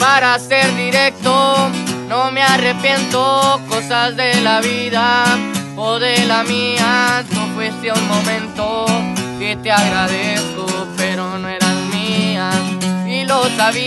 para ser directo, no me arrepiento, cosas de la vida o de la mía, no fuiste un momento que te agradezco, pero no eran mías. Y lo sabía.